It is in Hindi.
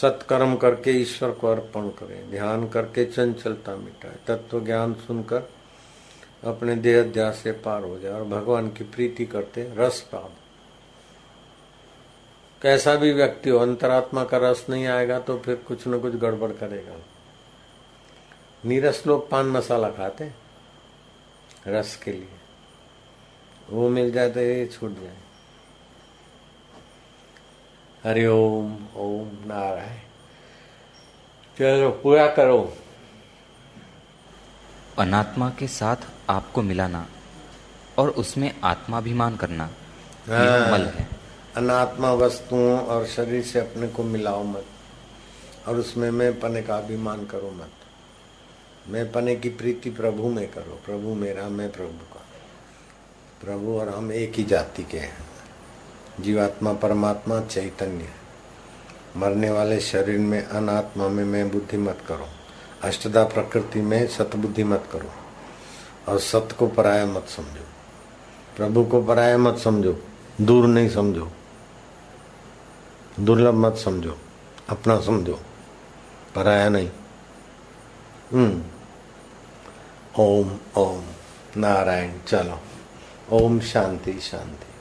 सत्कर्म करके ईश्वर को अर्पण करें, ध्यान करके चंचलता मिटाए, तत्व ज्ञान सुनकर अपने देह अध्यास से पार हो जाए और भगवान की प्रीति करते रस पाप कैसा भी व्यक्ति हो, अंतरात्मा का रस नहीं आएगा तो फिर कुछ न कुछ गड़बड़ करेगा। नीरस लोग पान मसाला खाते रस के लिए। वो मिल जाए तो ये छूट जाए। हरिओम ओम नारायण। चलो पूरा करो। अनात्मा के साथ आपको मिलाना और उसमें आत्माभिमान करना हाँ। मल है। अनात्मा वस्तुओं और शरीर से अपने को मिलाओ मत और उसमें मैं पने का अभिमान करो मत। मैं पने की प्रीति प्रभु में करो। प्रभु मेरा मैं प्रभु का। प्रभु और हम एक ही जाति के हैं। जीवात्मा, परमात्मा, चैतन्य। मरने वाले शरीर में, अनात्मा में मैं बुद्धि मत करो। अष्टदा प्रकृति में सतबुद्धि मत करो। और सत को पराया मत समझो। प्रभु को पराया मत समझो। दूर नहीं समझो। दुर्लभ मत समझो। अपना समझो। पराया नहीं। हम्म। ओम ओम। नारायण, चलो। ओम शांति शांति।